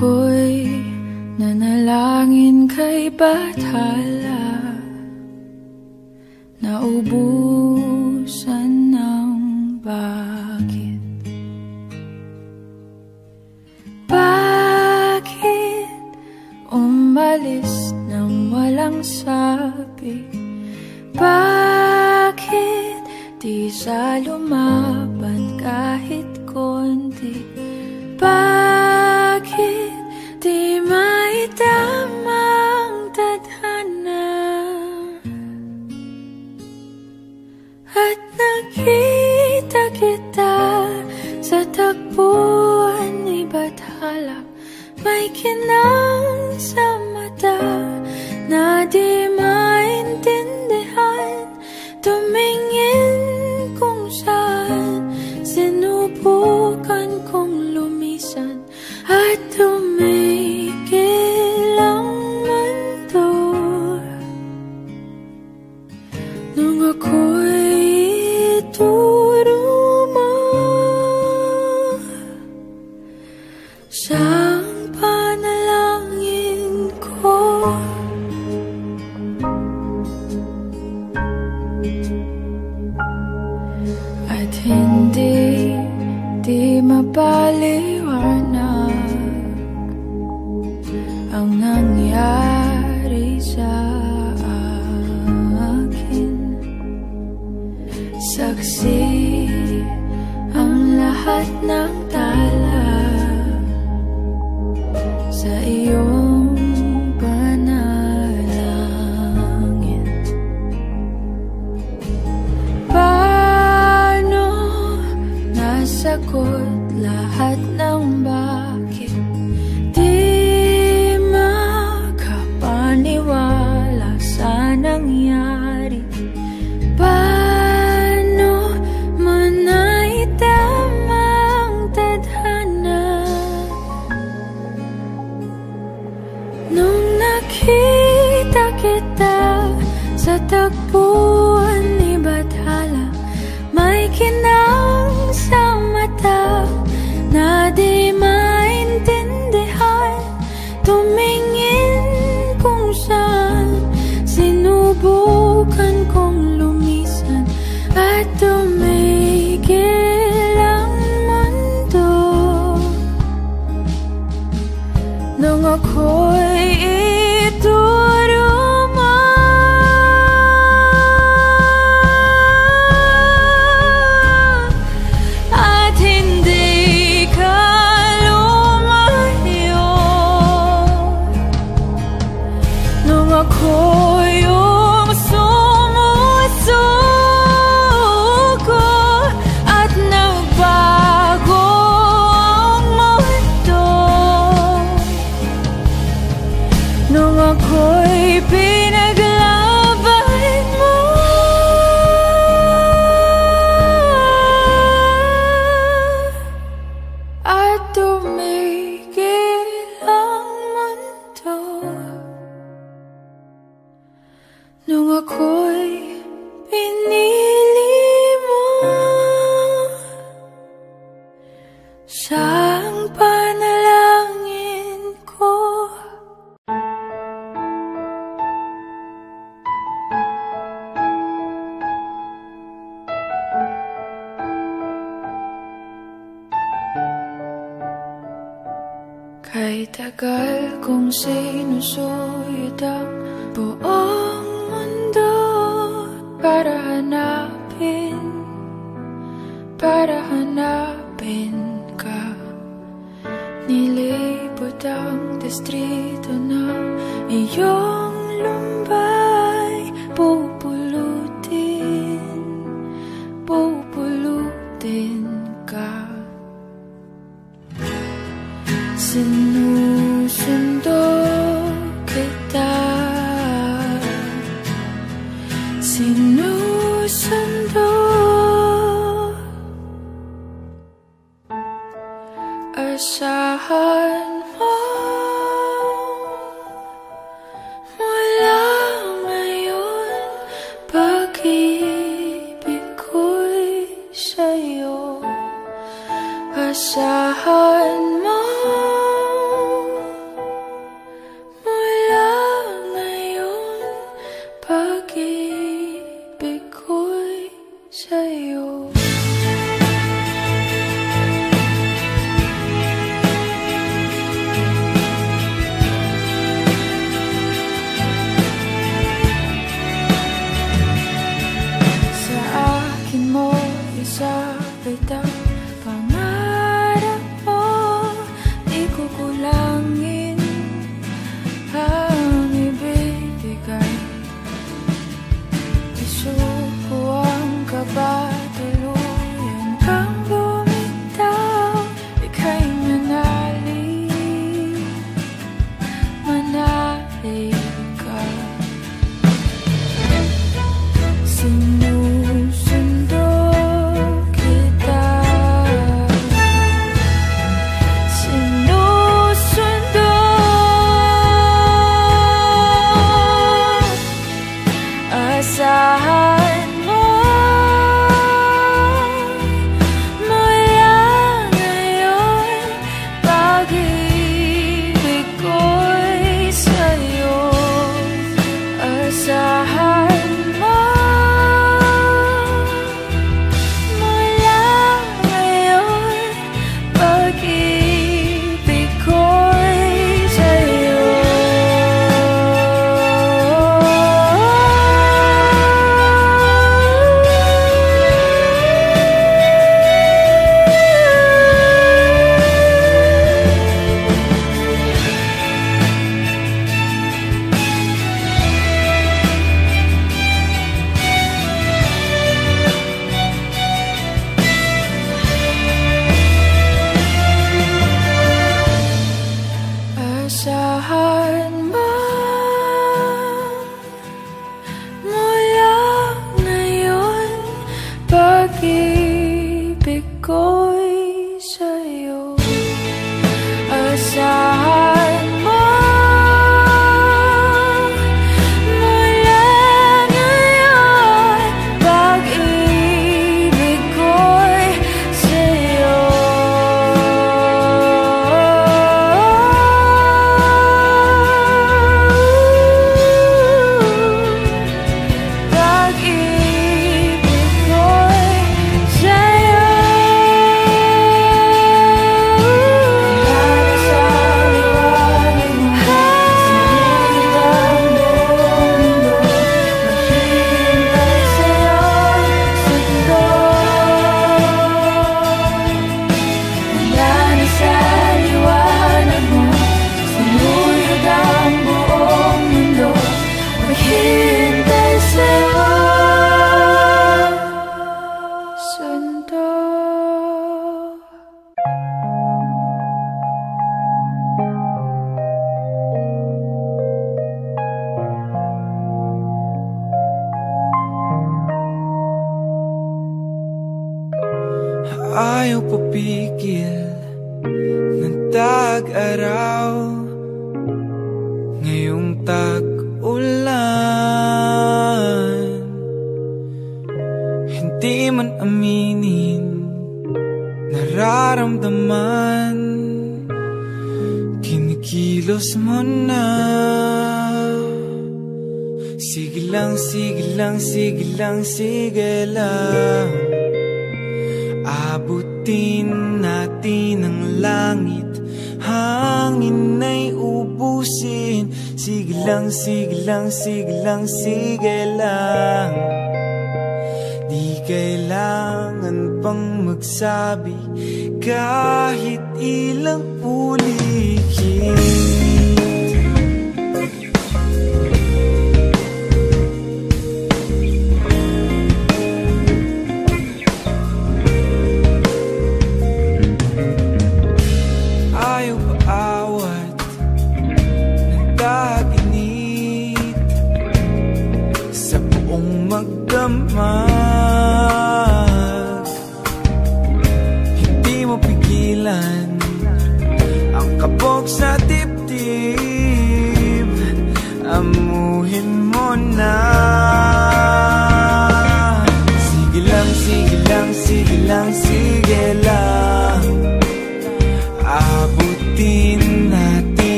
ako'y nanalangin kay Bathala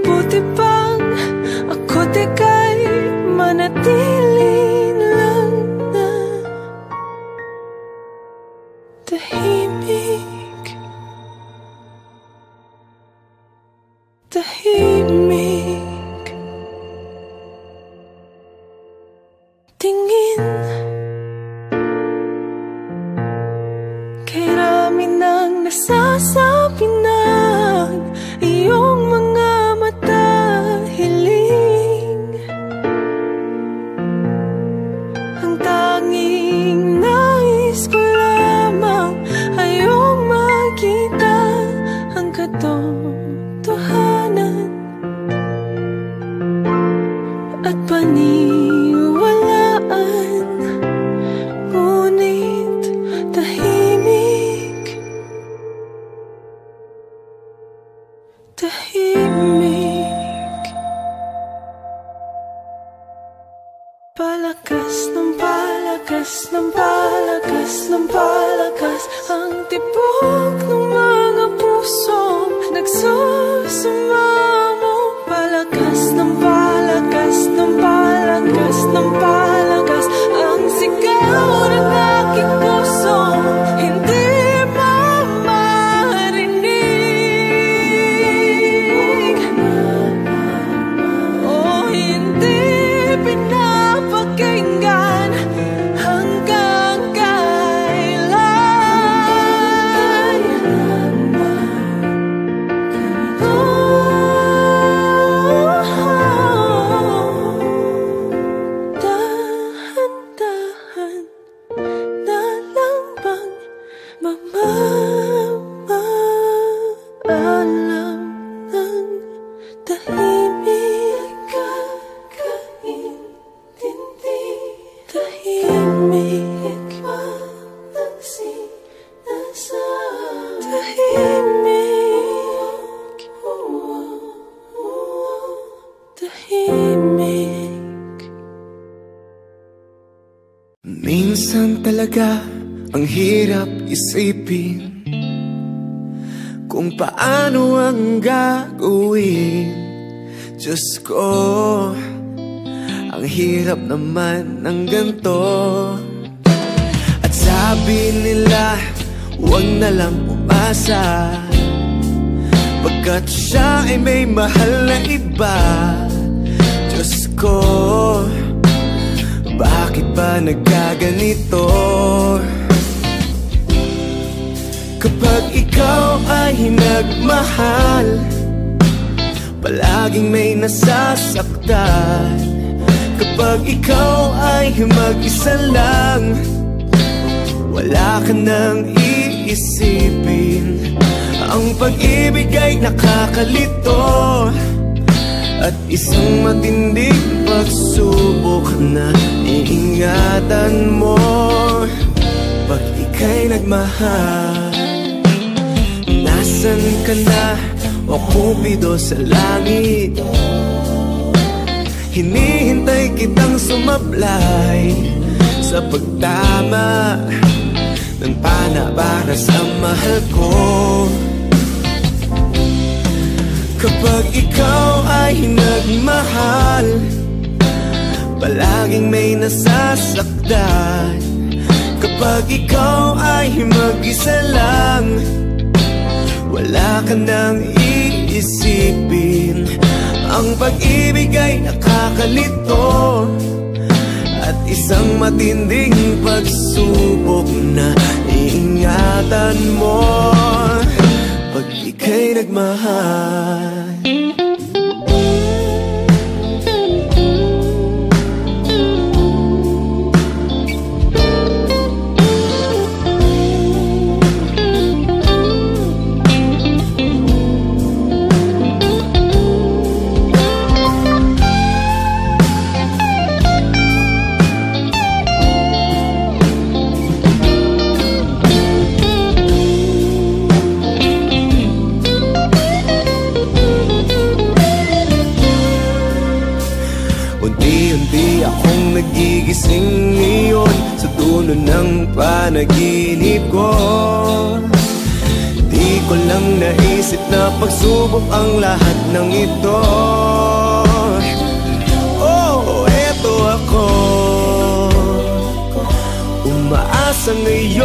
Mabuti pang ako't ika'y manatili ko. Kapag ikaw ay nagmahal Palaging may nasasaktan. Kapag ikaw ay mag-isa lang Wala ka nang iisipin. Ang pag-ibig ay nakakalito At isang matinding pagsubok na iingatan mo. Pag ika'y nagmahal panaginip ko. Di ko lang naisip na pagsubok ang lahat ng ito. Oh, eto ako. Umaasa ngayon.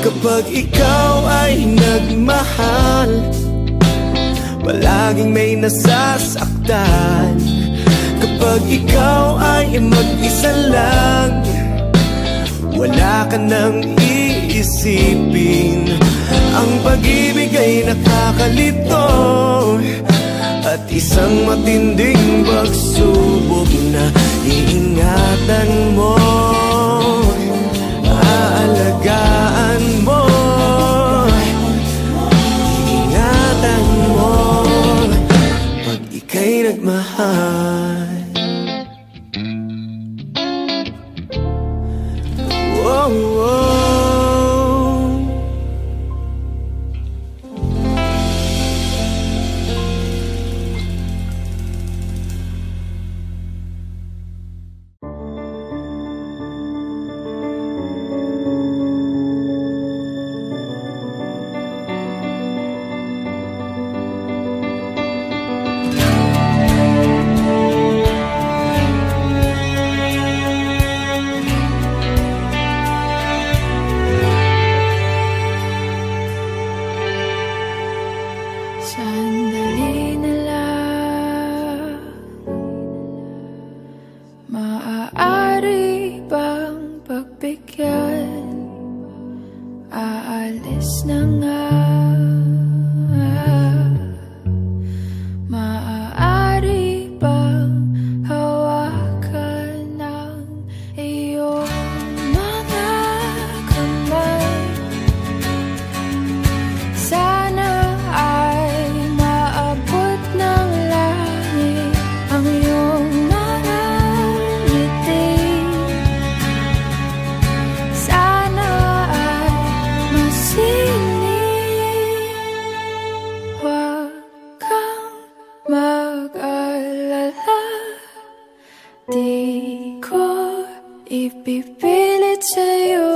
Kapag ikaw ay nagmahal Palaging may nasasaktan Kapag ikaw ay mag-isa lang Wala ka nang iisipin. Ang pag-ibig ay nakakalito At isang matinding pagsubok na iingatan mo. Aalagaan mo. Iingatan Pag ika'y nagmahal If people tell you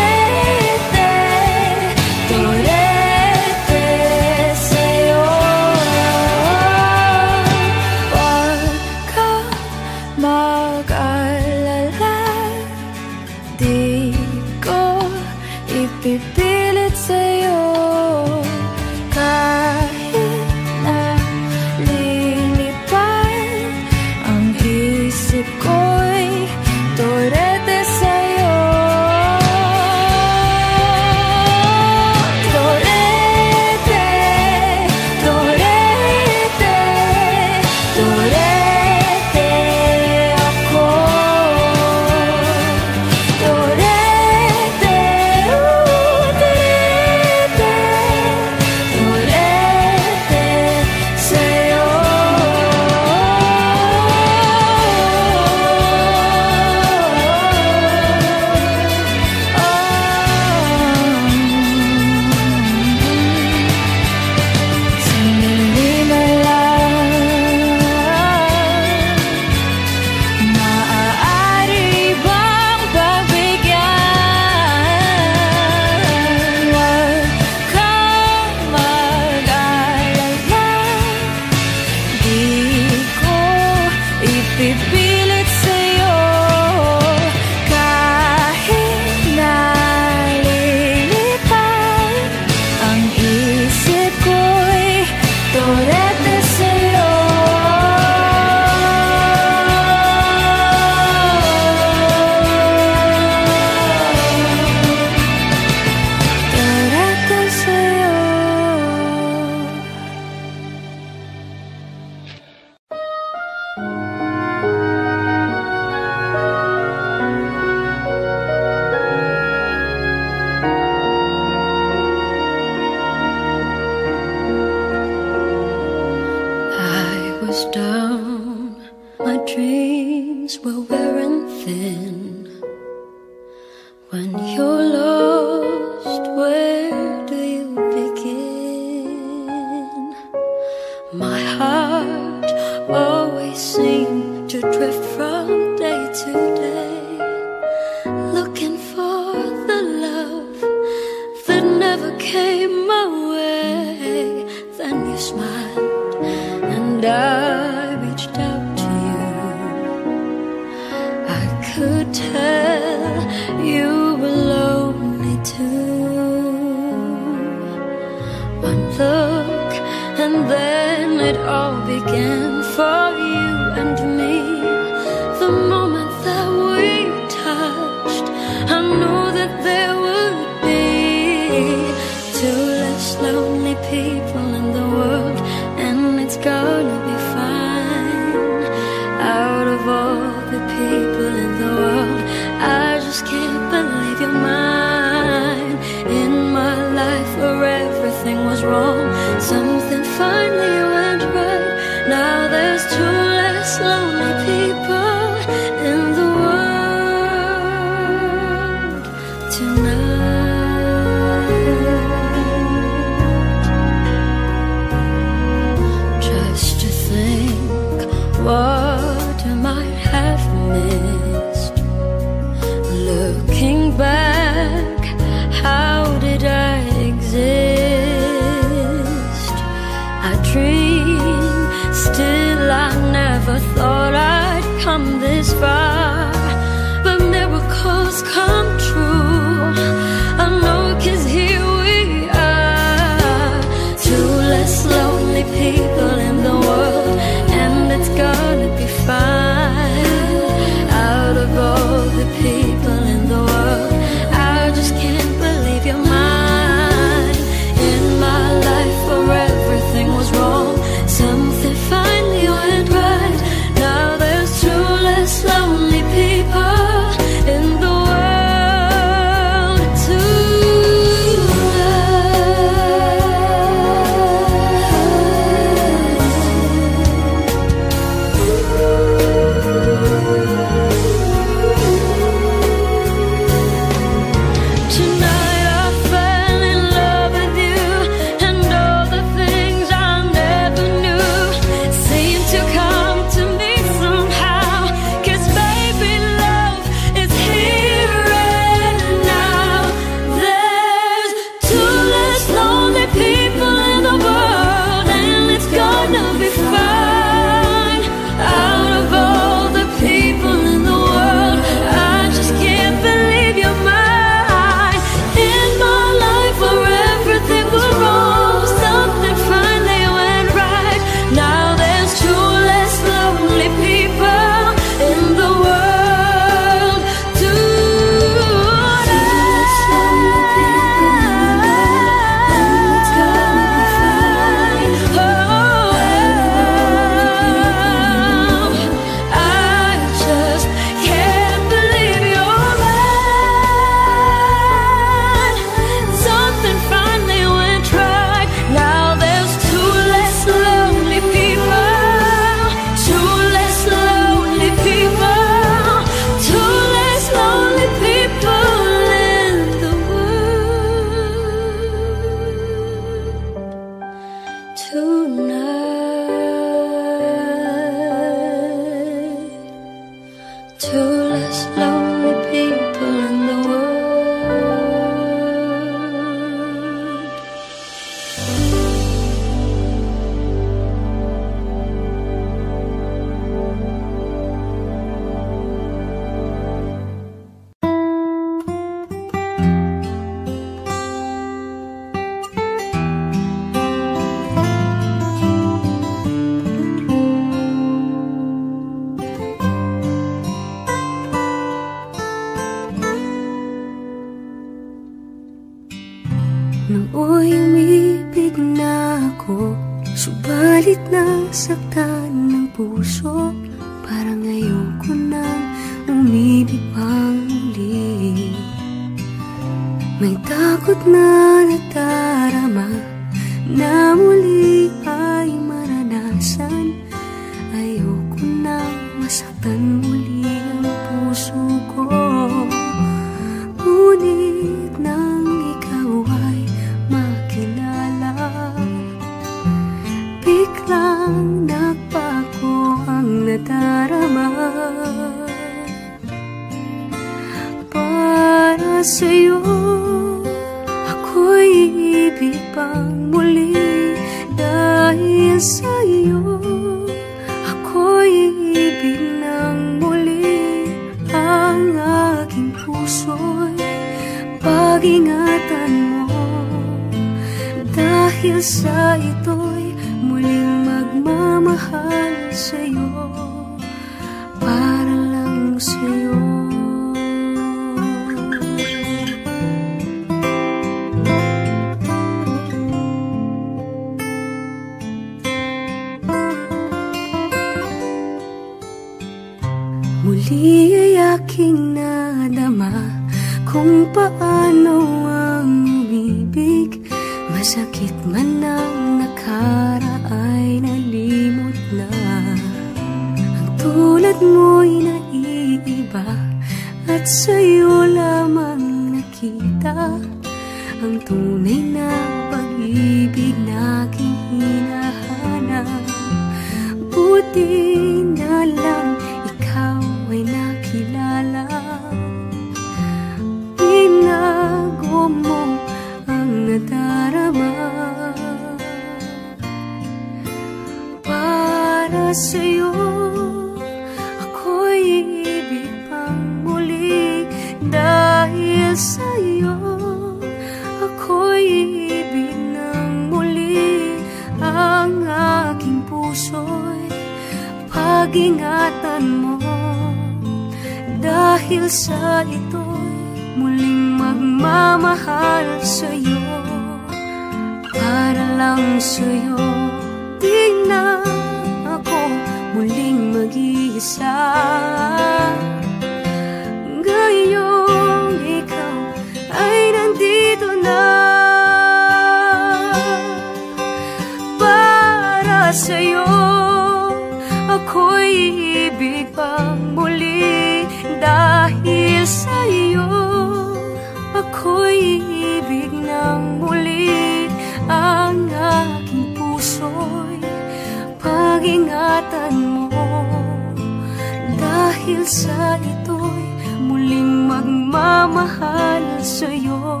dahil sa ito'y muling magmamahal sa'yo.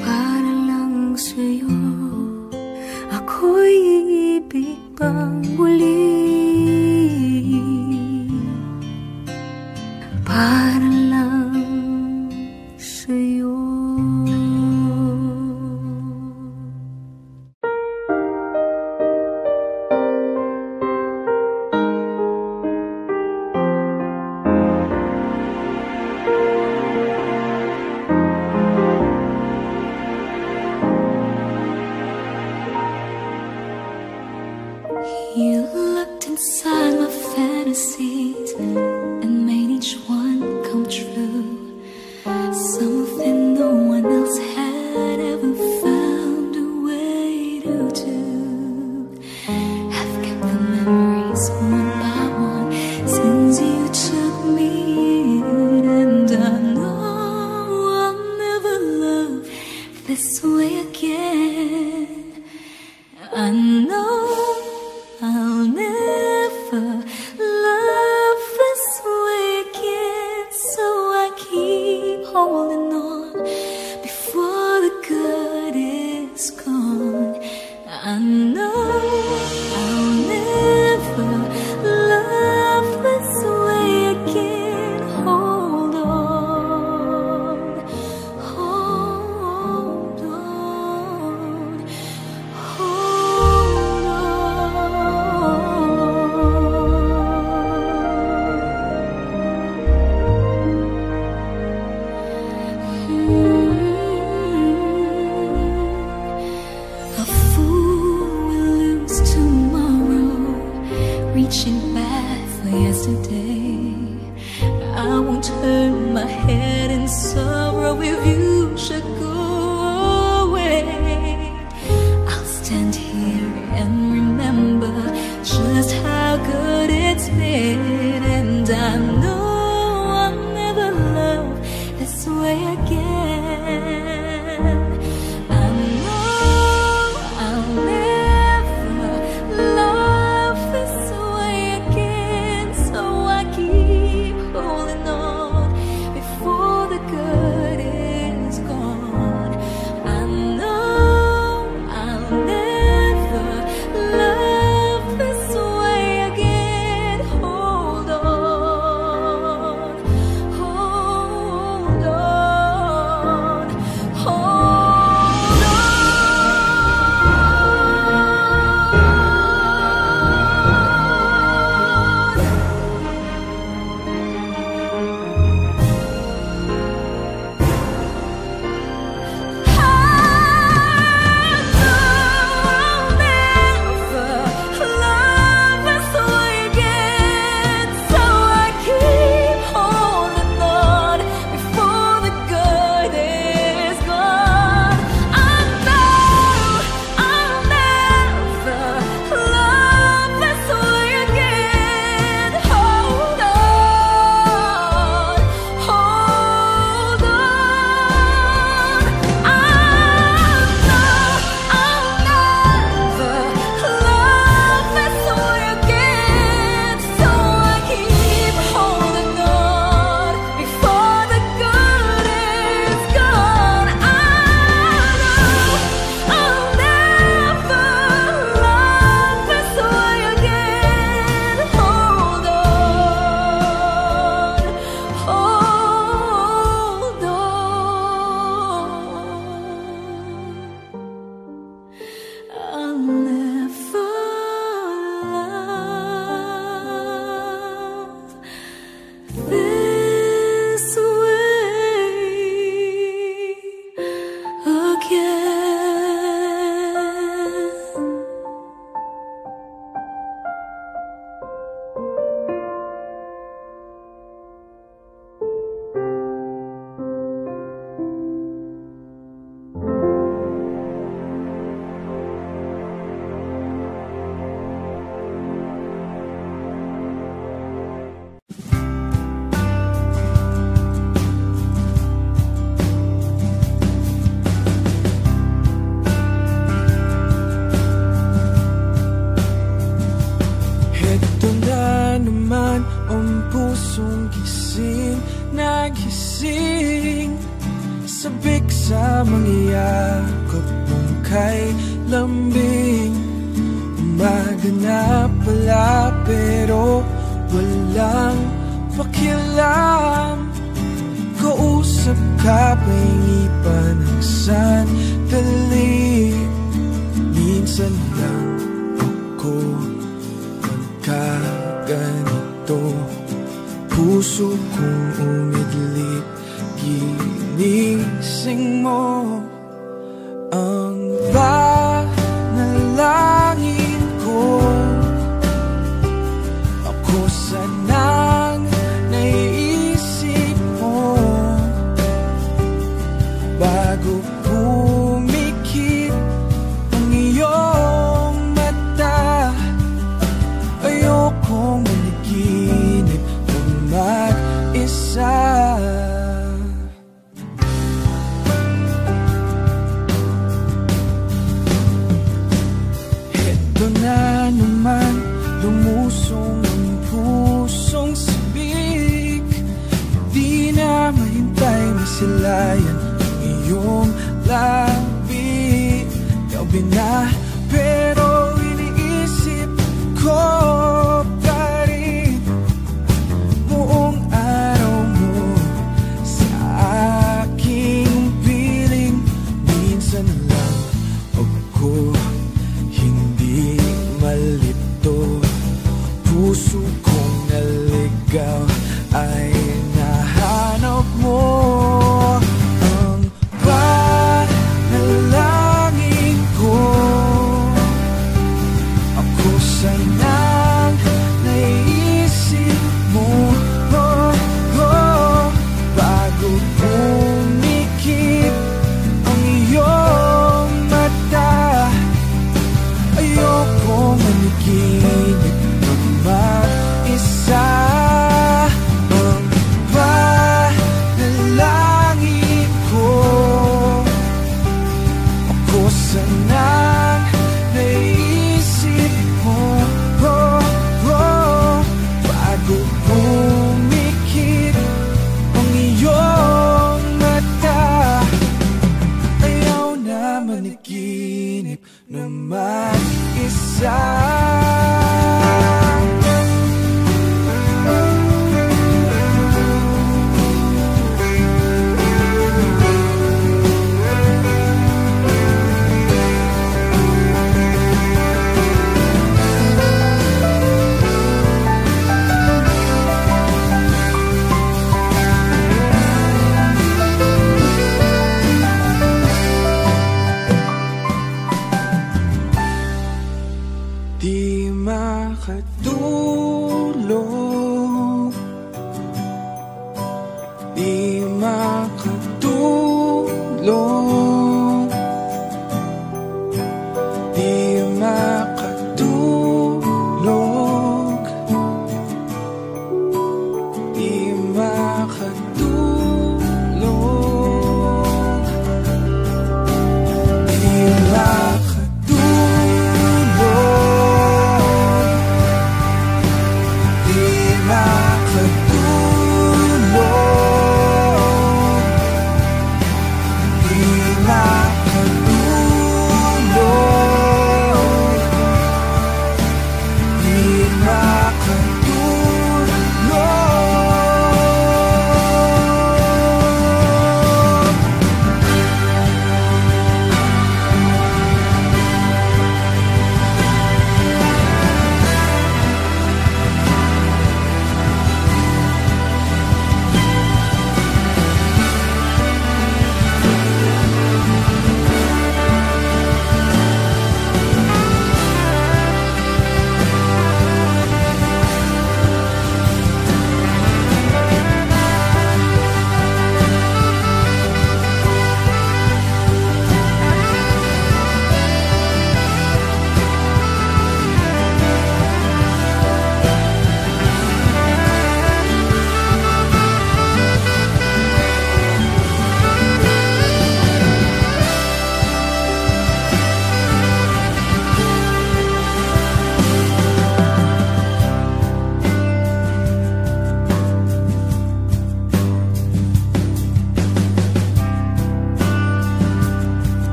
Para lang sa'yo Ako'y ibig pang muli.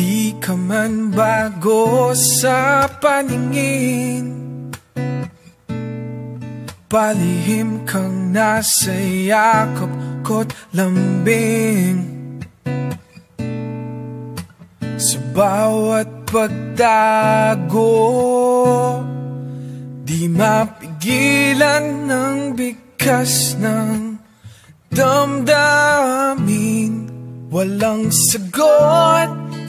Di ka man bago sa paningin. Palihim kang nasa yakap ko't lambing. Sa bawat pagtago Di mapigilan ng bigkas ng damdamin. Walang sagot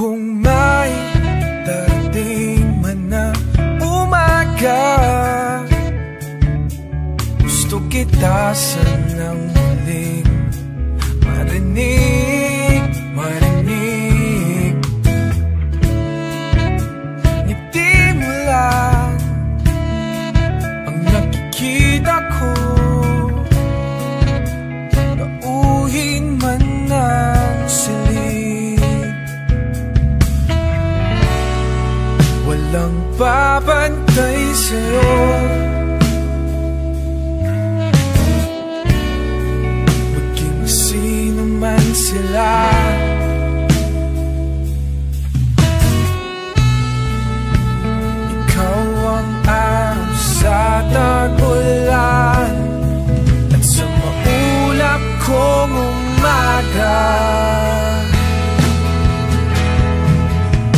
Kung may darating man na umaga Gusto kita sanang muling marinig, marinig. Ngiti mo lang ang nakikita ko Walang babantay sa'yo. Maging sino man sila. Ikaw ang araw sa tagulan At sa maulap kong umaga.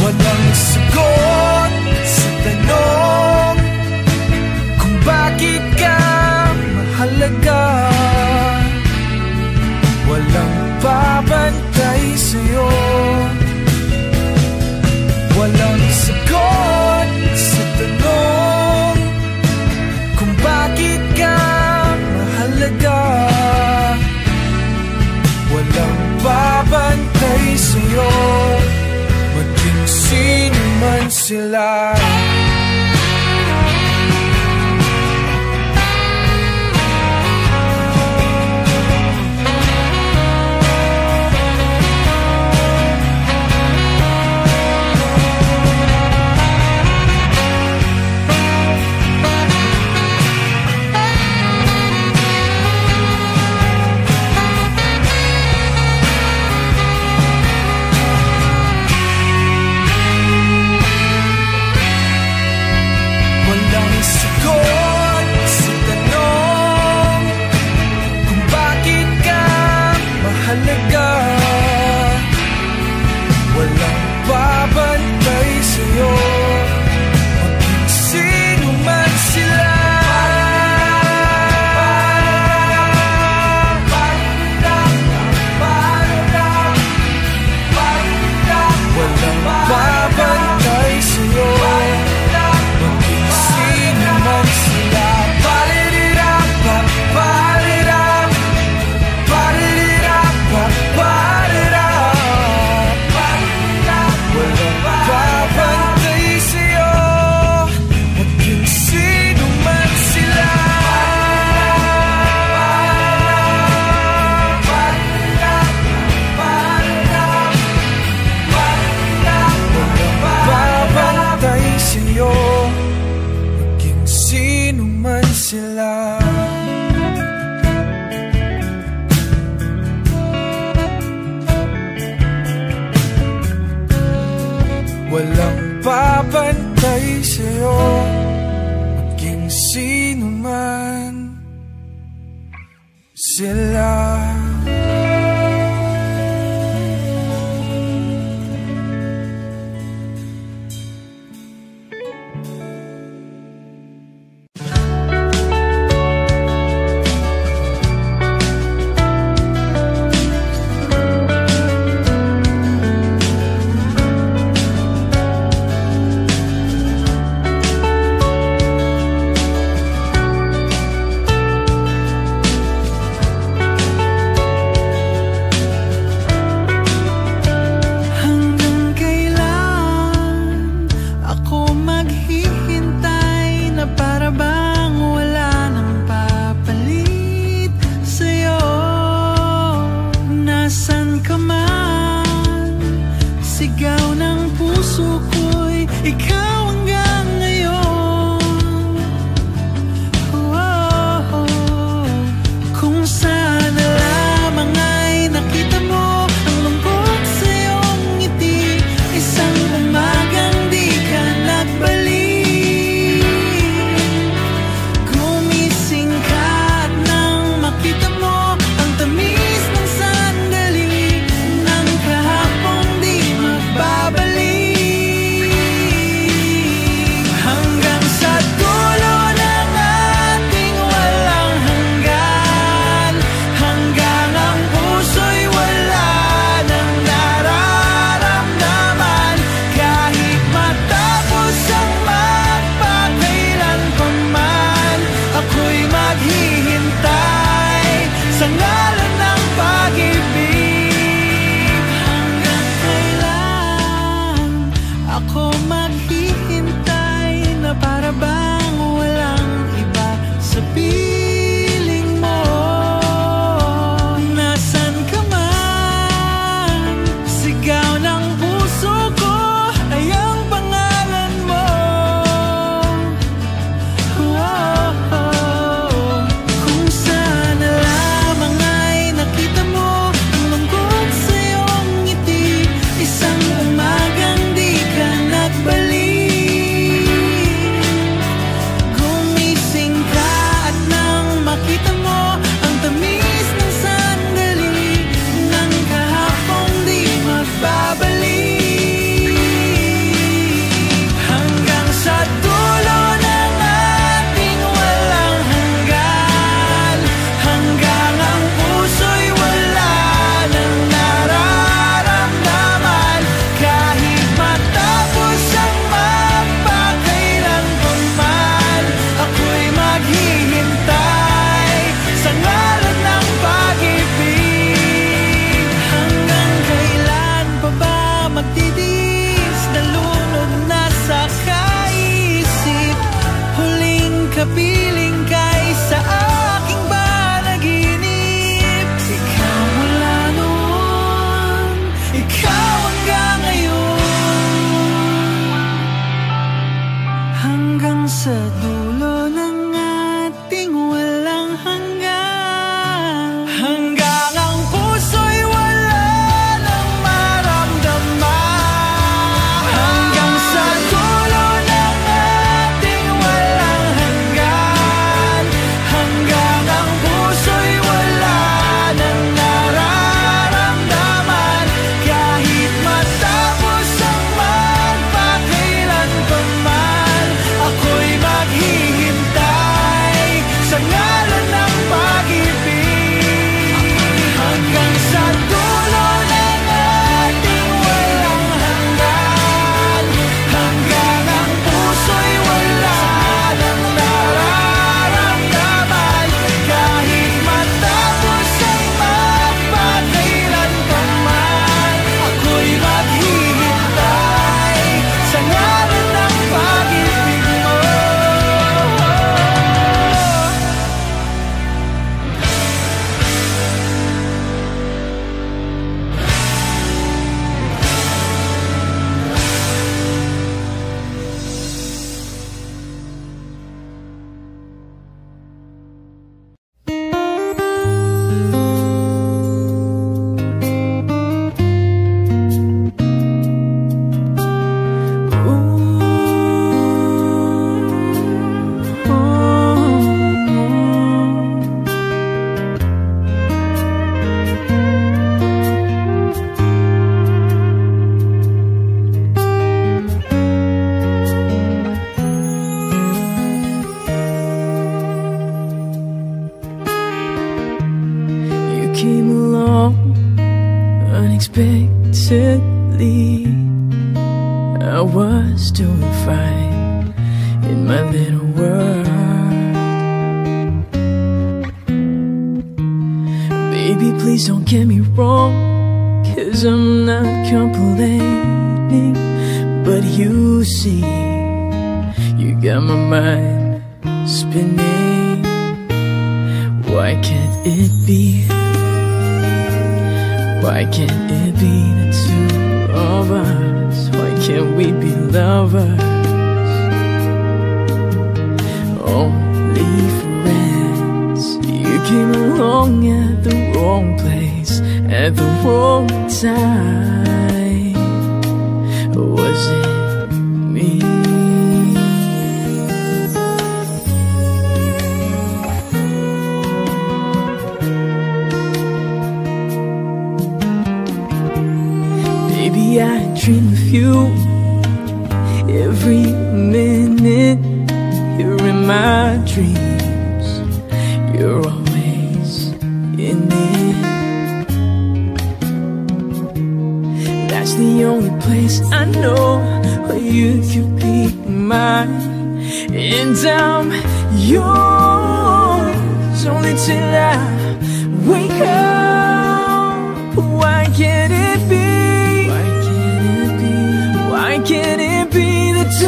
Walang sagot sa tanong Kung bakit ka mahalaga. Walang babantay sa'yo. Walang sagot sa tanong Kung bakit ka mahalaga. Walang babantay sa'yo. Maging sino man sila. Walang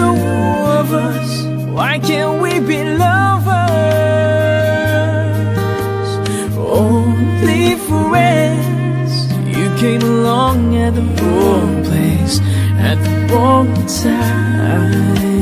two of us? Why can't we be lovers? Only friends. You came along at the wrong place, at the wrong time.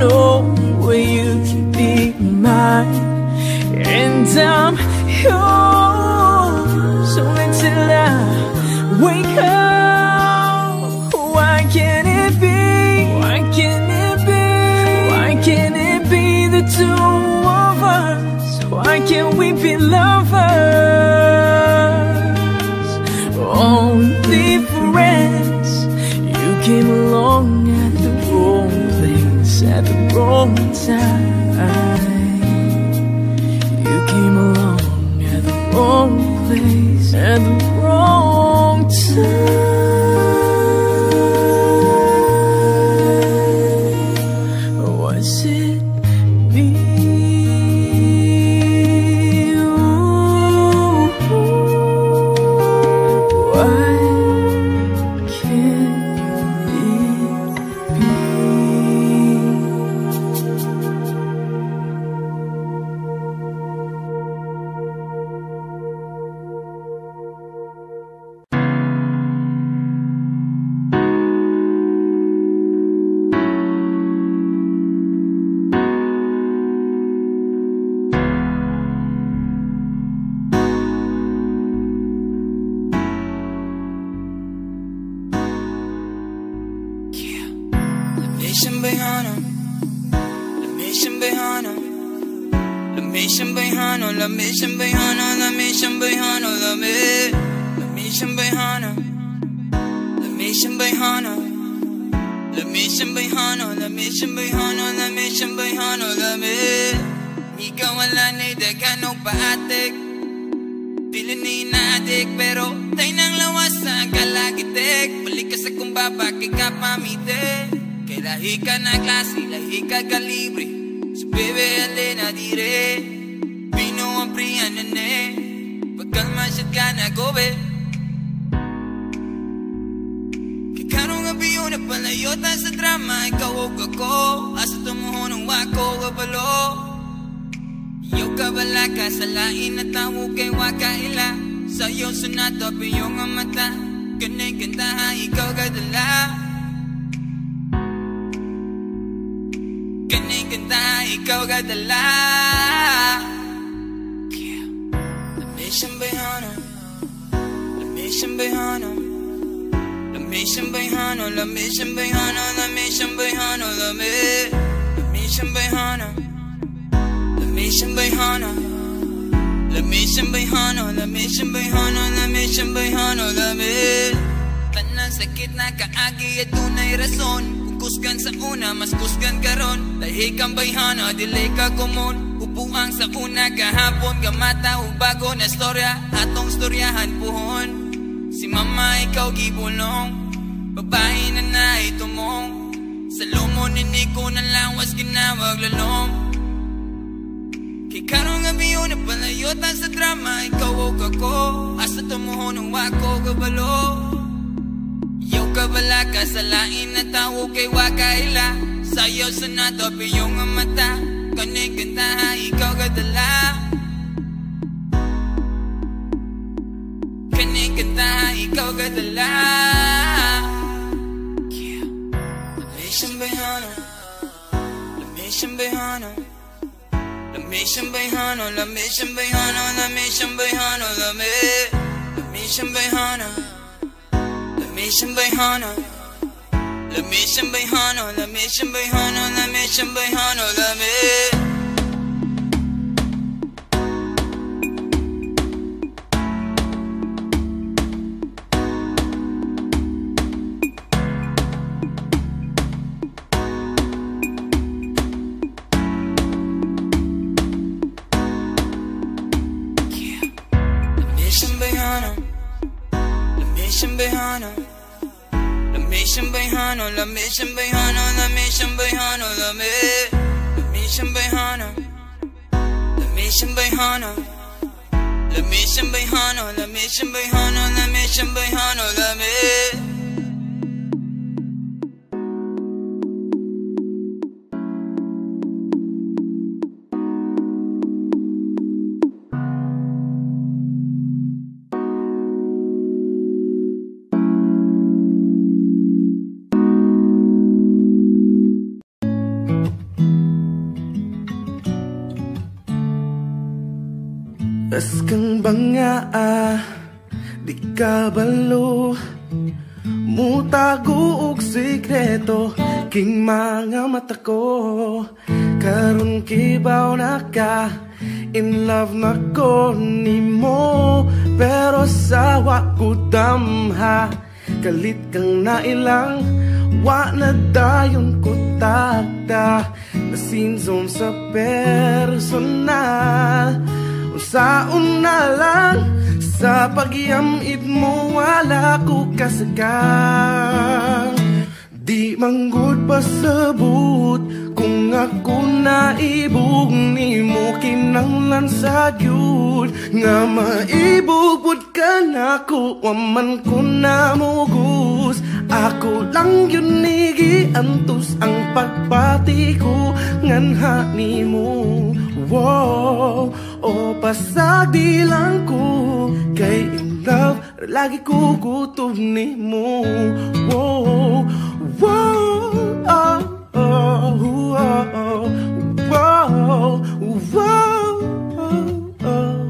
know where you could be mine, and I'm yours. Bayhana, lami Lami siyang Bayhana Lami siyang Bayhana Lami siyang Bayhana Lami siyang Bayhana Lami siyang Bayhana Lami Tanan sa gitna kaagi at tunay rason. Kung kusgan sa una, mas kusgan karon Lahi kang Bayhana, dili ka kumon. Upuang sa una kahapon Gamata o bago na storya. Atong storyahan puhon. Si mama ikaw gibulong. Babae na na itumong sa lumo nini ko na lang was ginawag lalong. Kay karong gabi yun napalayo ta sa drama Ikaw o ako Asa tumuho nung wako kabalo Yaw kabala ka sa lain na tao kay wakaila. Sayo sa nato piyong ang mata Kaning kanta ikaw kadala Kaning kanta ikaw kadala Lamisang bayhano Lamisang bayhano Lamisang bayhano Lamisang bayhano Lami Lamisang bayhano Lamisang bayhano Lamisang bayhano Lamisang bayhano Lamisang bayhano Lami Lamisang bayhano Lamisang bayhano Lamisang bayhano Lami Lamisang bayhano Lamisang bayhano Lamisang bayhano Lamisang bayhano Lamisang bayhano Lami Askang banga ah, di ka balo. Mutago og sekreto king mga mata ko. Karon kibaw na ka In love na ko ni mo. Pero sawa ko damha Kalit kang nailang. Wa na dayon ko takda Nasinzon sa personal Usaon na lang Sa pagyamit mo Wala ko kasagang Di manggod pa sabot Kung ako naibog ni mo Kinanglan sa Diyod Nga maibubod ka na ko Waman ko na mugus Ako lang yun nigiantos Ang pagpati ko Nganha ni mo Wow, o pasag di lang ko Kay in love, lagi ko gutom ni mo. Wow, wow, oh, oh, oh, wow, wow, oh, oh.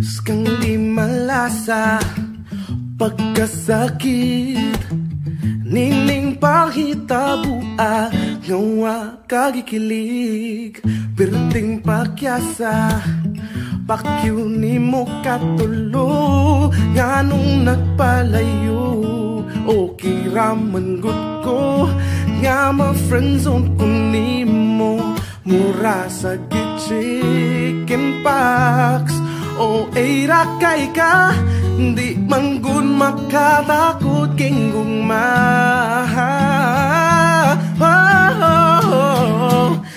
Skang di malasa Pagkasakit. Nining pahitabua Ngawa kagikilig Perting pakyasa. Pakyu ni mo katulo Nganong nagpalayo? Okay raman good ko Nga ma-friendzone ko ni mo. Mura sa chicken pox O ay rakay ka Di man good makatakot King gugma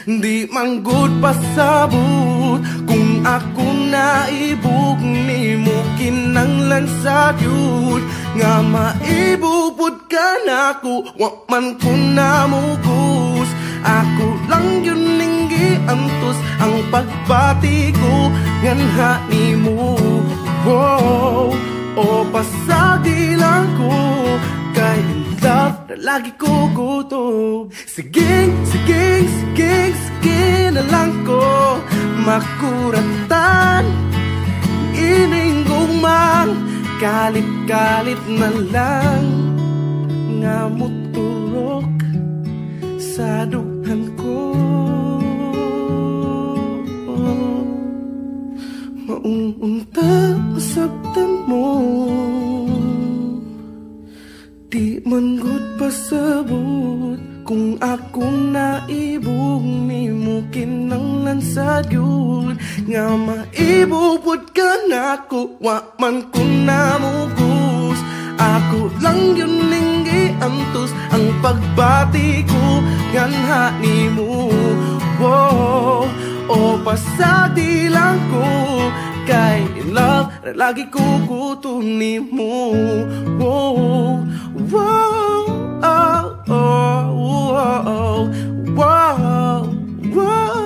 Di man good pasabot Kung ako naibog ni mo Kinanglan sa Diyod Nga maibubod ka na ko Wa man ko na mugus Ako lang yun ninggi antos Ang pagbati ko Nganha ni mo. Wow O pasagi lang ko love na lagi ko gutom. Siging, siging, siging, sige na lang ko Makuratan. Ining gumang Kalit-kalit na lang. Nga muturok Sa duhan ko. Maunta masabtan mo Di man gud pasabot Kung akong naibog Ni mo kinang lansad yun Nga maibubod ka na ko Wa man kung namugos. Ako lang yun ning giantos Ang pagbati ko Ganhani mo. Wow Oh, pasadi lang ko ikay in love Na lagi kukutunin mo. Wow, wow, oh, oh, oh, oh. wow, wow.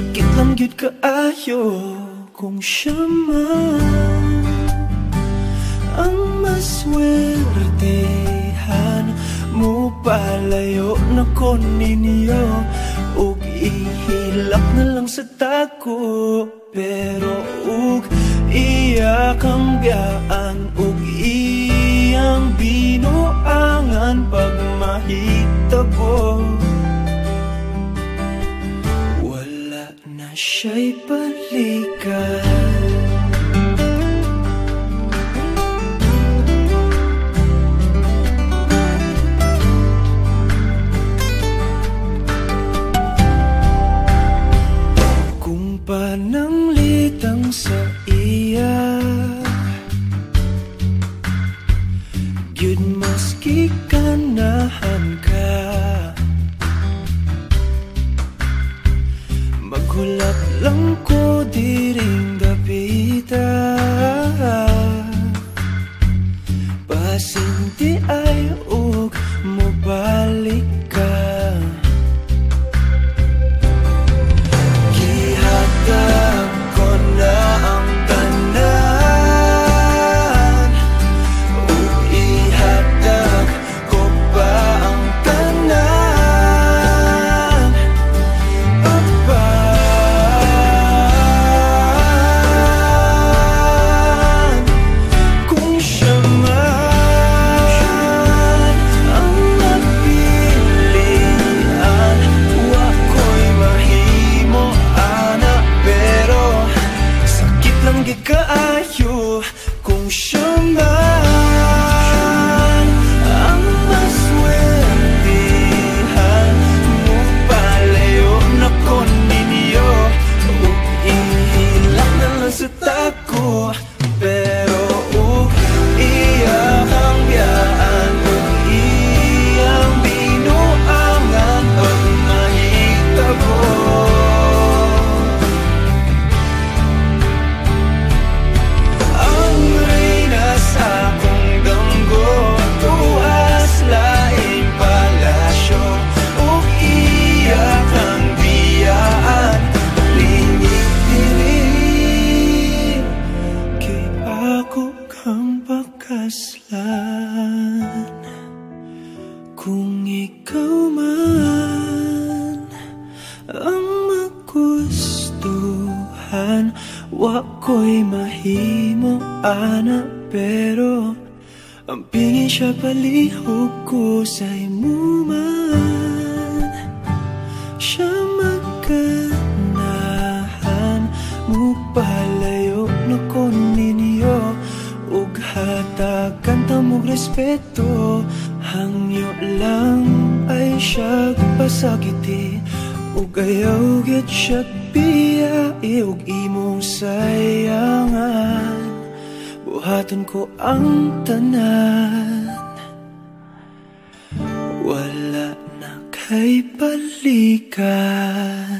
Sakit lang yun kaayo kung siya man Ang maswertehan mo palayo na ko ninyo Ug ihilak na lang sa tako Pero ug iyak ang gaan Ug iyang binuangan pag mahitabo. siya'y balikan. Kung pananglitang sa siya palihog ko sa imuman Siya magkanahan mo palayo na kon ninyo Ug hatakan tamog respeto Hangyo lang ay siya pasagiti. Ug ayaw git siya biyai Ug imong sayangan. Buhatan ko ang tanan. ay balikan.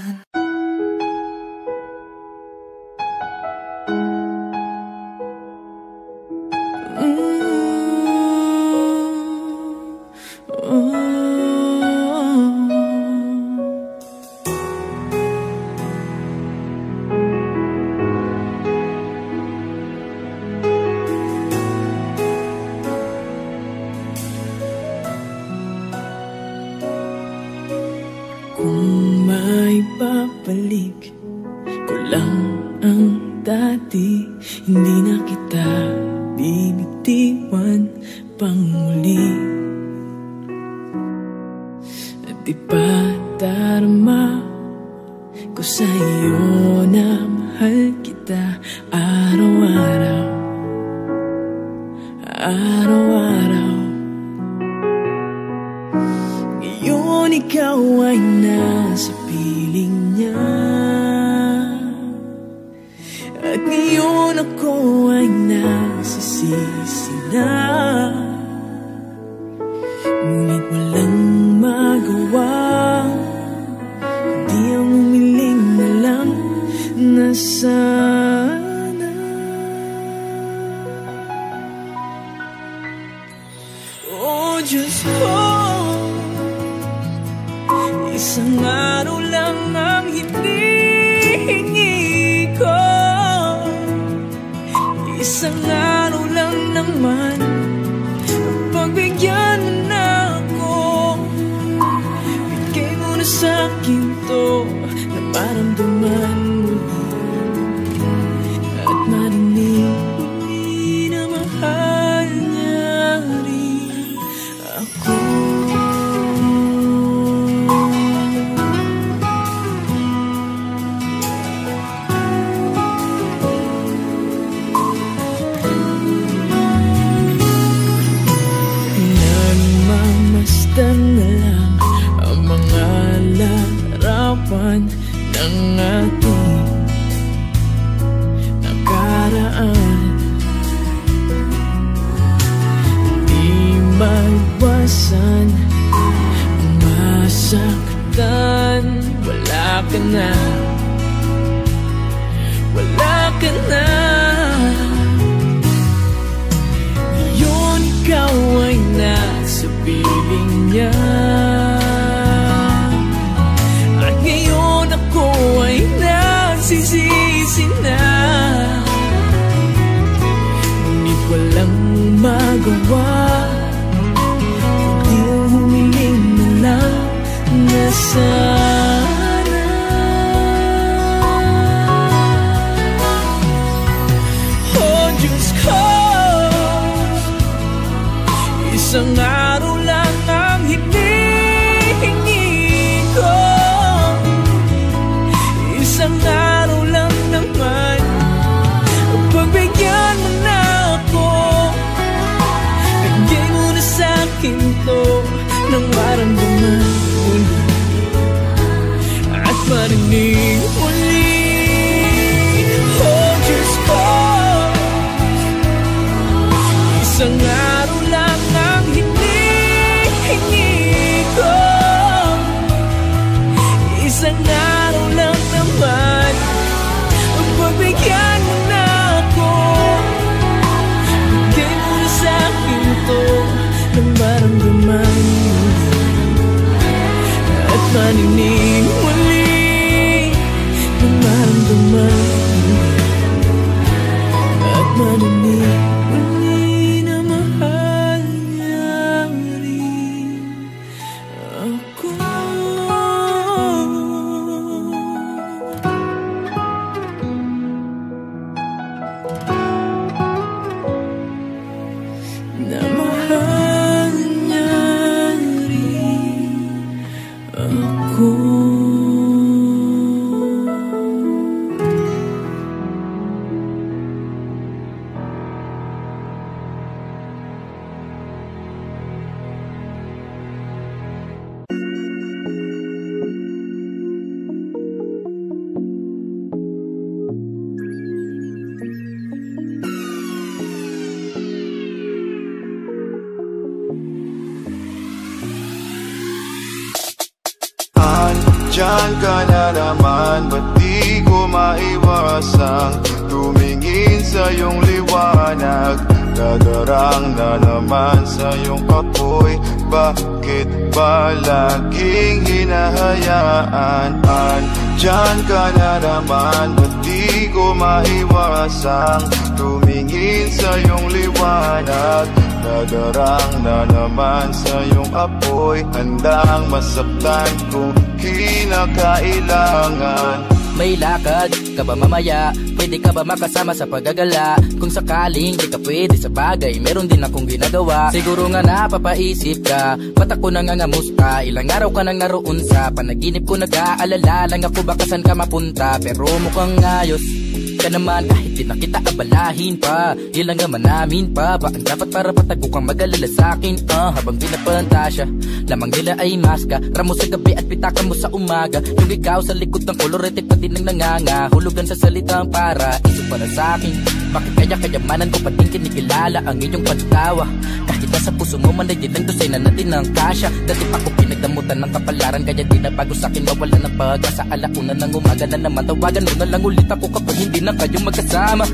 Ba mamaya? Pwede ka ba makasama sa paggagala? Kung sakaling di ka pwede sa bagay Meron din akong ginagawa Siguro nga napapaisip ka Ba't ako nangangamusta? Ilang araw ka nang naroon sa Panaginip ko nag-aalala Lang ako baka saan ka mapunta Pero mukhang ayos ka naman. Kahit di na kita abalahin pa Ilang naman namin pa. Ba ang dapat para patago kang mag-alala sa akin uh, Habang pinapantasya. Lamang nila ay maska Ramo sa gabi at pitaka mo sa umaga. Yung ikaw sa likod ng kolorete pati nang nanganga. Hulugan sa salitang para Iso para sa akin. Bakit kaya kayamanan ko pa din kinikilala Ang iyong pagtawa Kahit nasa puso mo man ay ilang dosay na natin ng kasya. Dati pa ko pinagdamutan ng kapalaran Kaya di na bago sa akin mawala ng pag-asa. Alauna ng umaga na naman Tawagan mo na lang ulit ako kapag hindi na kayong magkasama.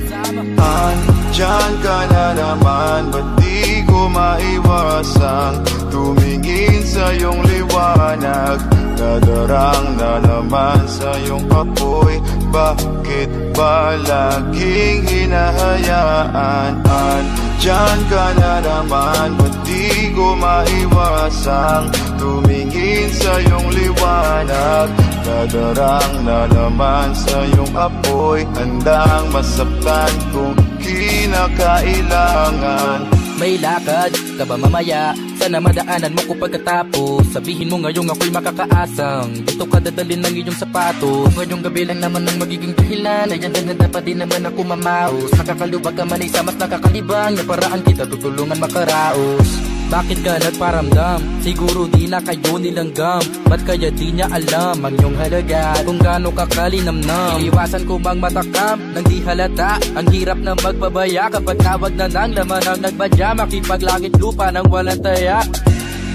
Andyan ka na naman Ba't di ko maiwasang Tumingin sa iyong liwanag. Nadarang na naman sa iyong apoy. Bakit ba laging hinahayaan? Andyan ka na naman Ba't ko maiwasang Tumingin sa iyong liwanag. Nadarang na naman sa iyong apoy. Handang masaktan kung kinakailangan May lakad. Ka ba mamaya? Sana madaanan mo ko pagkatapos. Sabihin mo ngayong ako'y makakaasang. Dito ka dadalhin ng iyong sapatos. Ngayong gabi lang naman ang magiging dahilan. Ayan na dapat din naman ako mamaos. Nakakaluwag ka man isa mas nakakalibang Na paraan. Kita tutulungan makaraos bakit ka nagparamdam? Siguro di na kayo nilanggam. Ba't kaya di niya alam ang iyong halaga? Kung gaano ka kalinamnam Iniwasan ko mang matakam? Nang di halata Ang hirap na magbabaya Kapag tawag na ng laman ang nagbadya. Makipaglangit lupa nang walang taya.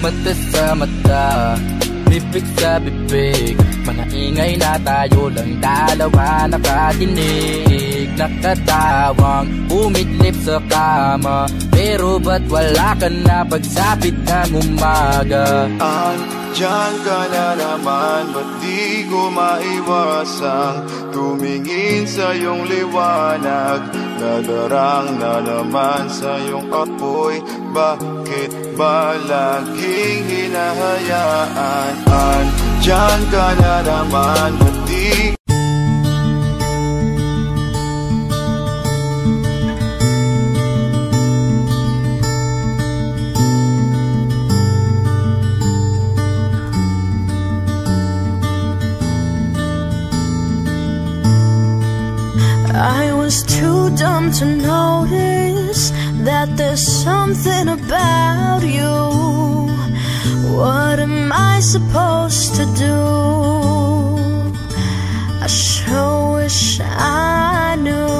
Mata sa mata Bibig sa bibig. Mga ingay na tayo lang dalawa nakadinig Nakatawang umidlip sa kama. Pero ba't wala ka na pagsapit ng umaga? Andyan ka na naman Ba't di ko maiwasang Tumingin sa iyong liwanag Nadarang na naman sa iyong apoy. Bakit ba laging hinahayaan? Andyan ka na naman Ba't di was too dumb to notice that there's something about you. What am I supposed to do? I sure wish I knew.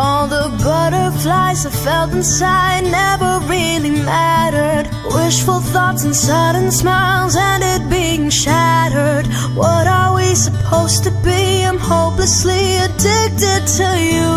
All the butterflies I felt inside never really mattered. Wishful thoughts and sudden smiles it being shattered. What are we supposed to be? I'm hopelessly addicted to you.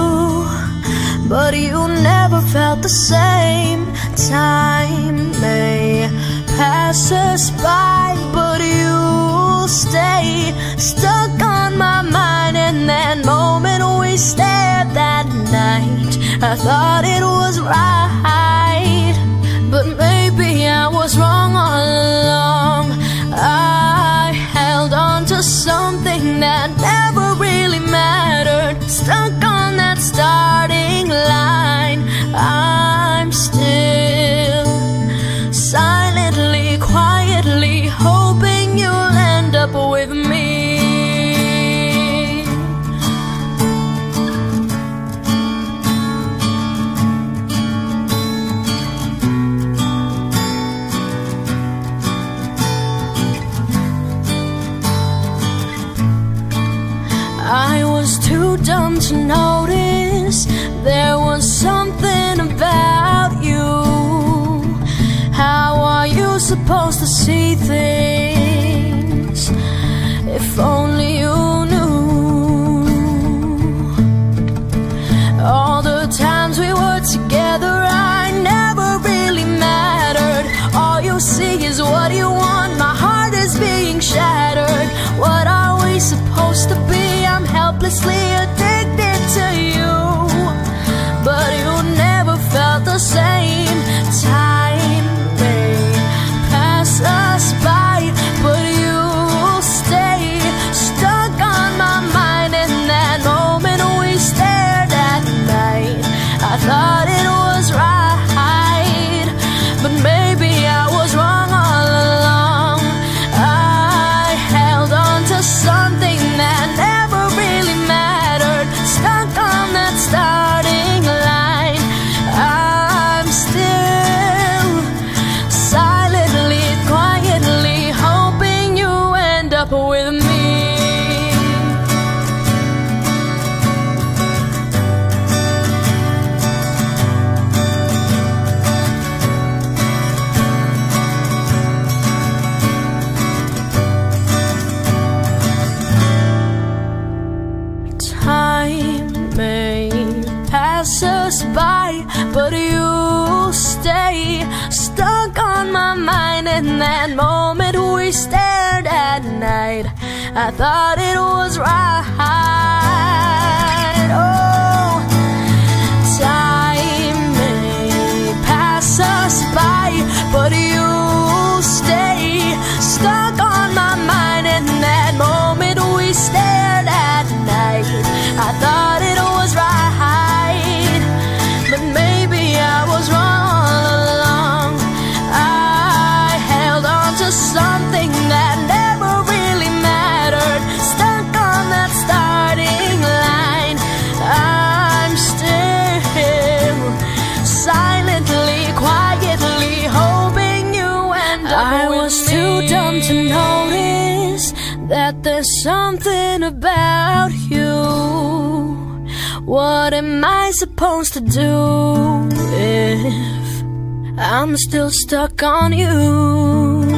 But you never felt the same. Time may pass us by, but you'll stay stuck on my mind. And that moment we stared that night, I thought it was right. But maybe I was wrong all along. I held on to something that never really mattered. Stuck on that starting line. I'm dumb to notice there was something about you. How are you supposed to see things if only you knew? All the times we were together, I never really mattered. All you see is what you want, my heart is being shattered. What are we supposed to be? I'm helplessly addicted to you. But you never felt the same. Time may pass us I thought it was right. What am I supposed to do if I'm still stuck on you?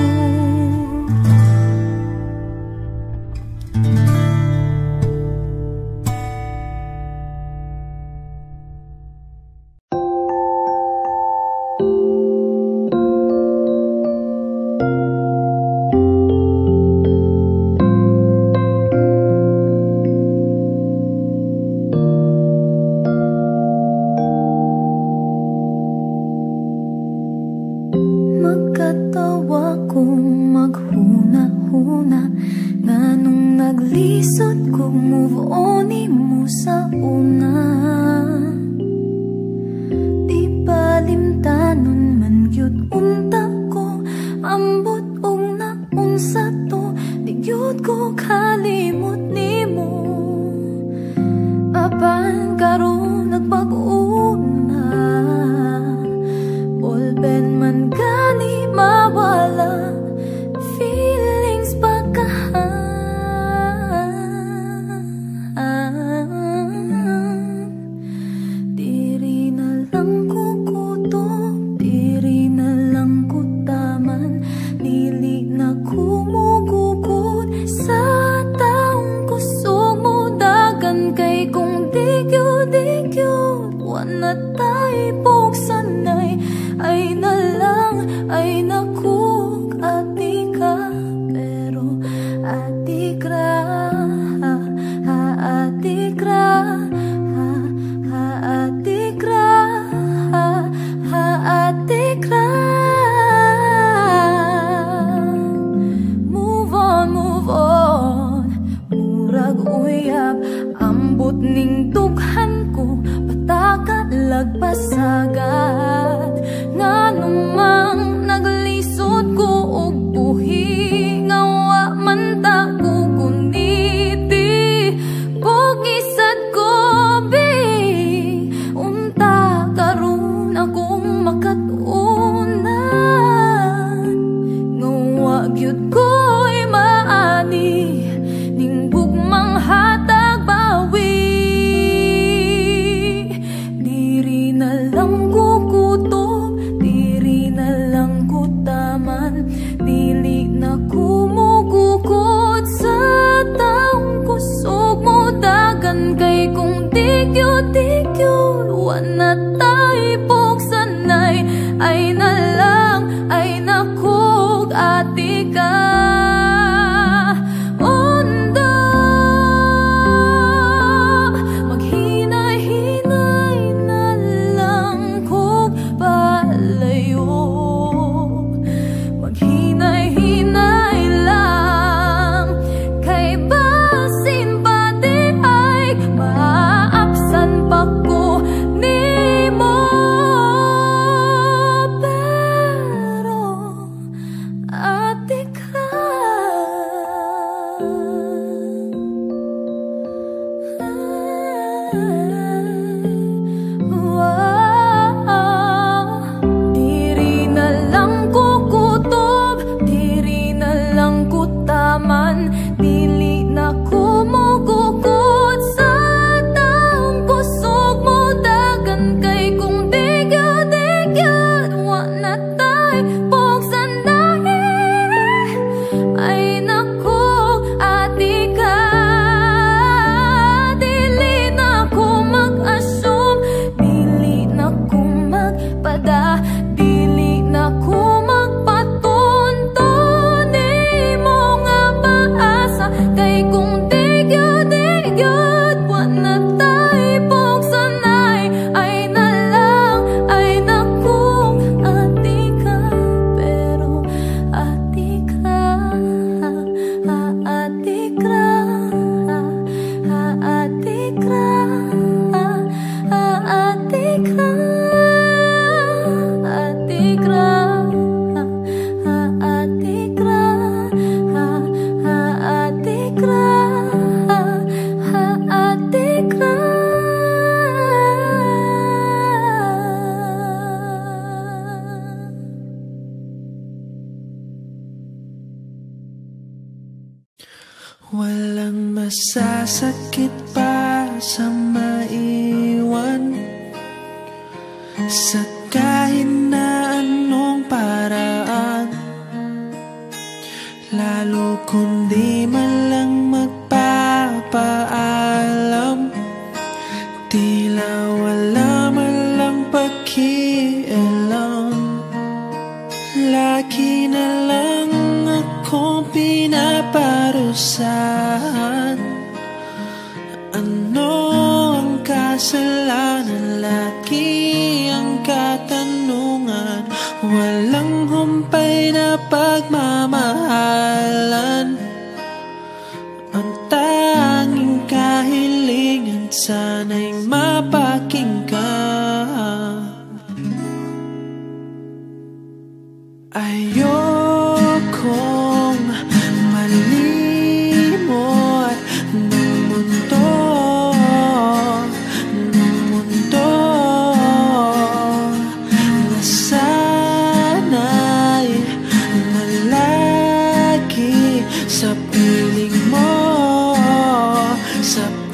Sa piling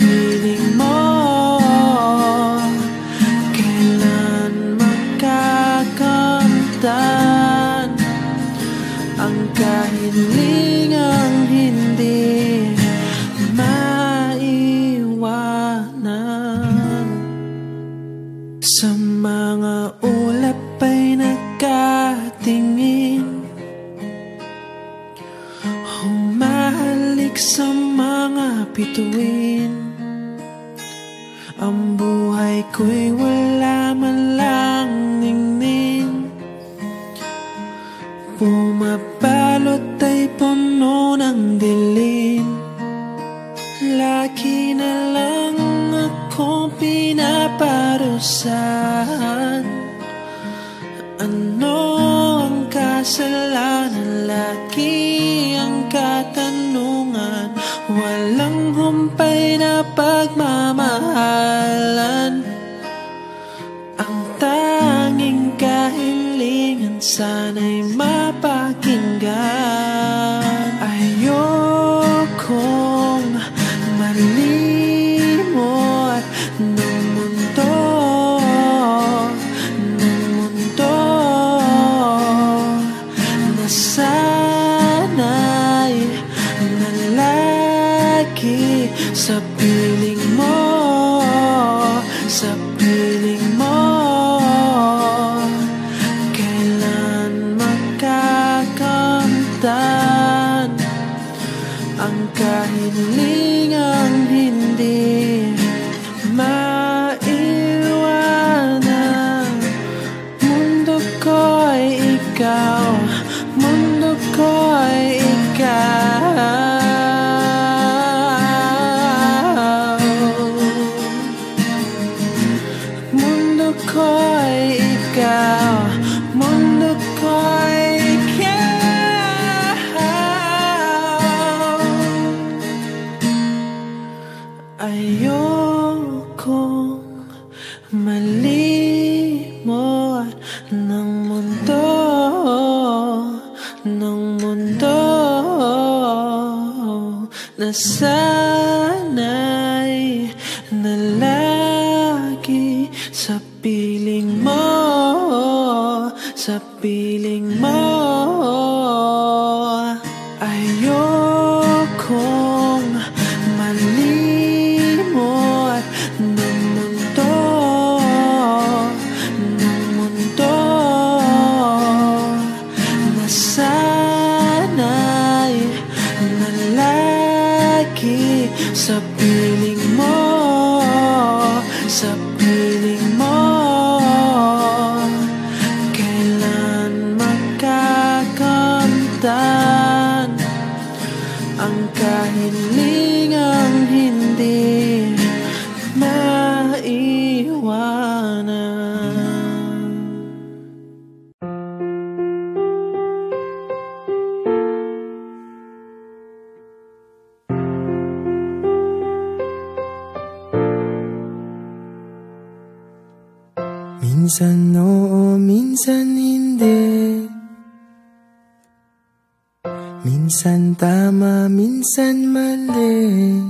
Tama minsan mali.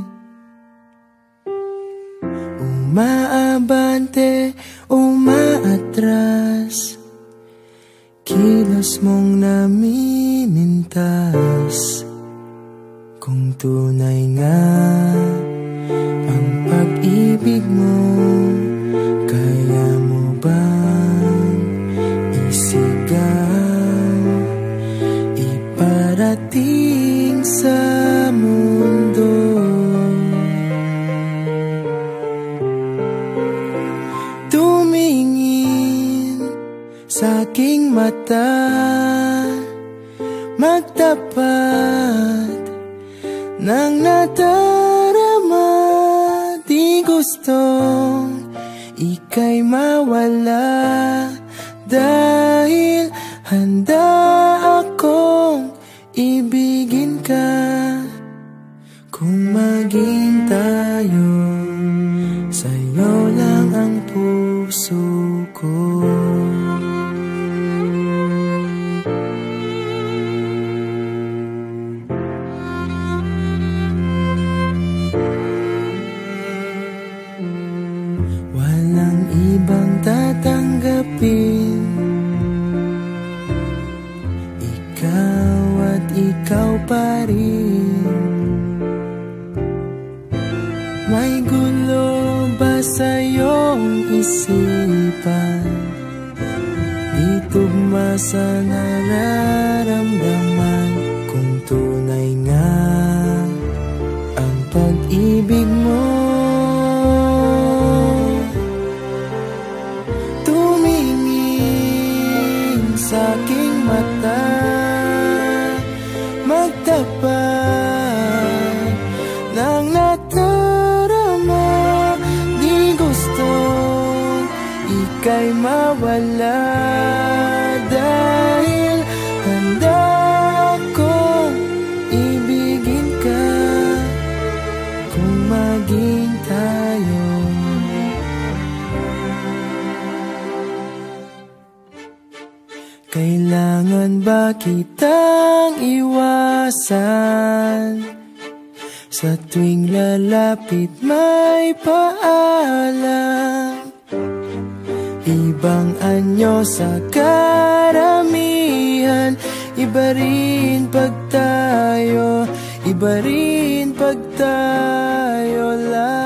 Umaabante, umaatras. Kilos mong namimintas. Kung tunay nga ang pag-ibig mo. mata Magtapat ng natarama. Di gustong ika'y mawala Dahil handa akong ibigin ka. Kung maging tayo Sa'yo lang ang puso. pa rin May gulo ba sa iyong isipan? Di tugma sa nararamdaman kitang iwasan. Sa tuwing lalapit may paalam. Ibang anyo sa karamihan. Iba rin pag tayo, iba rin pag tayo lang.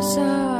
Para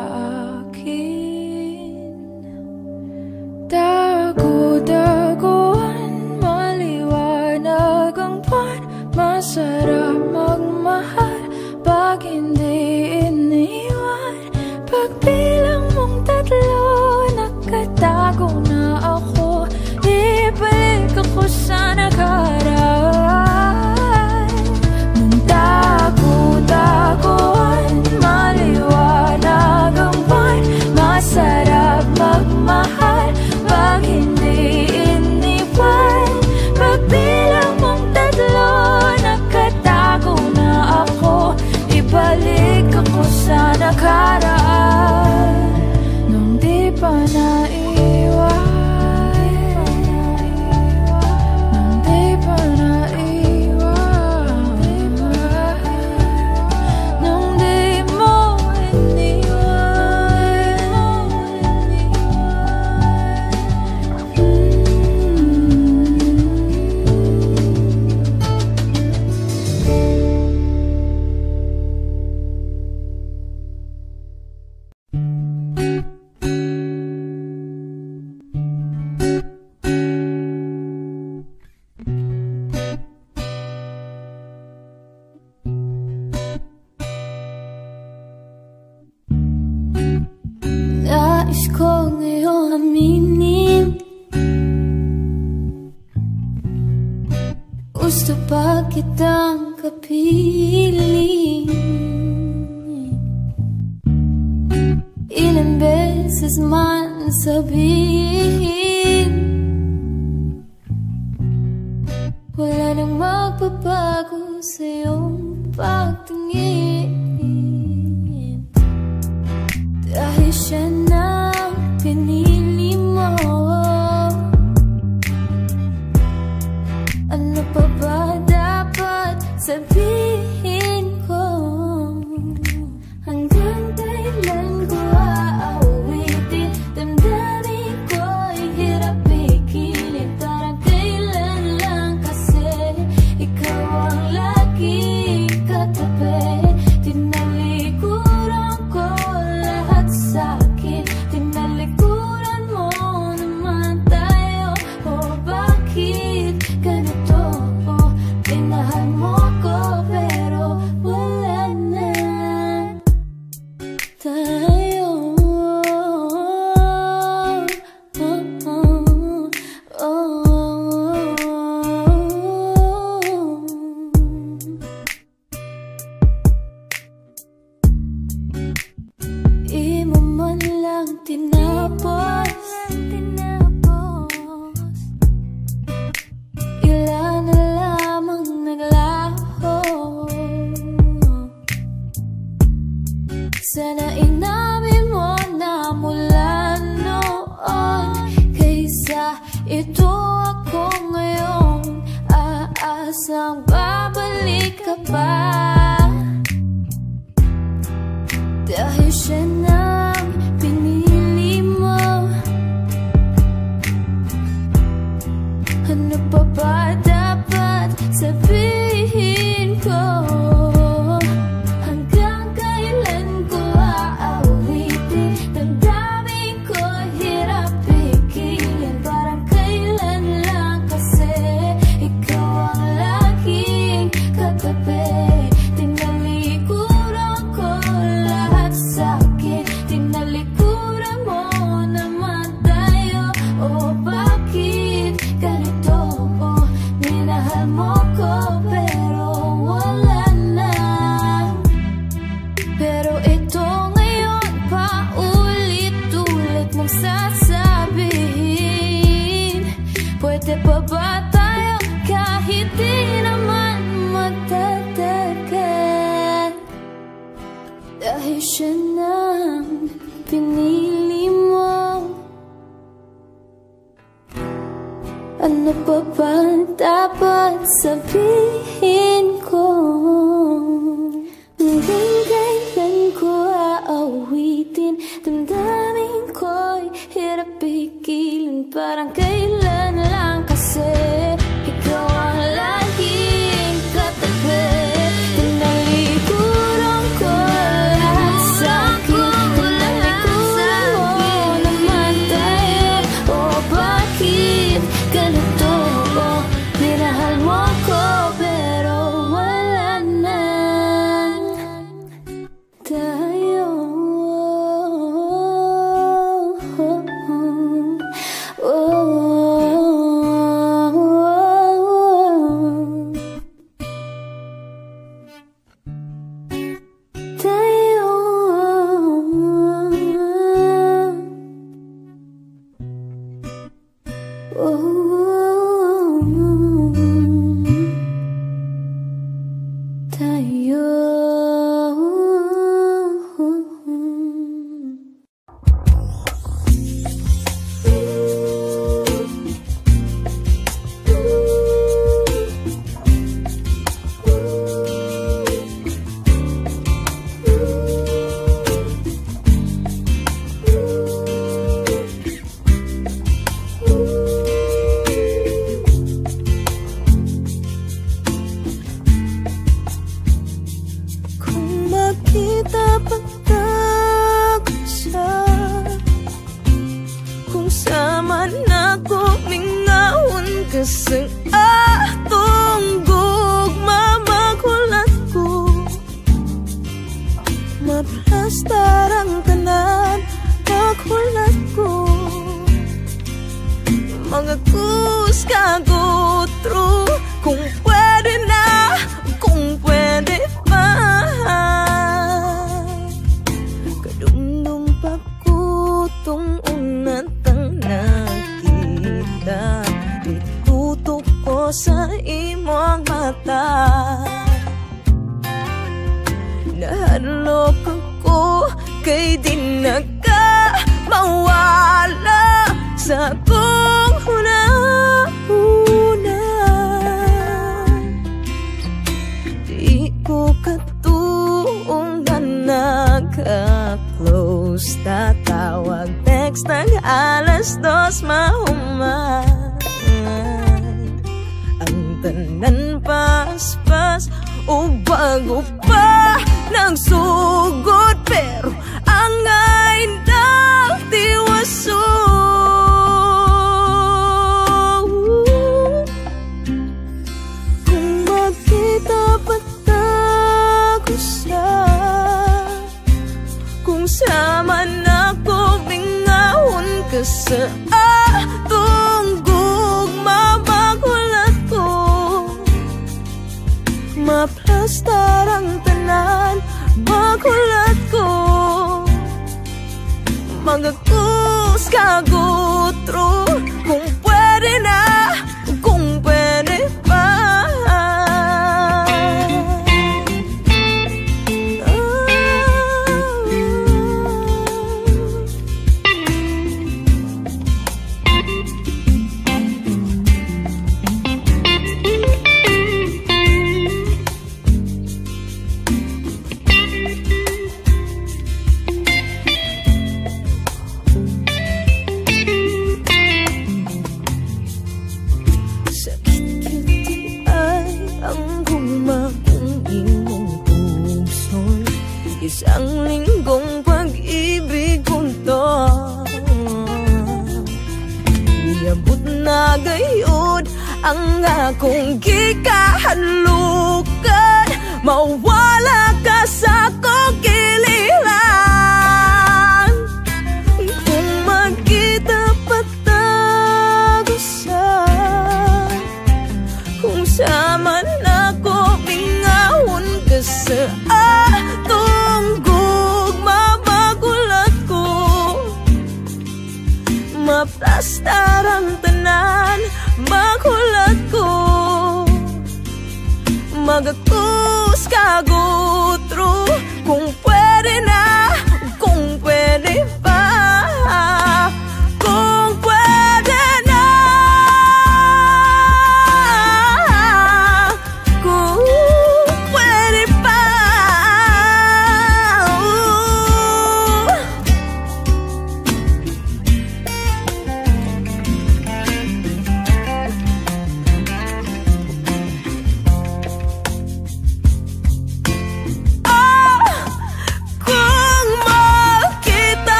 o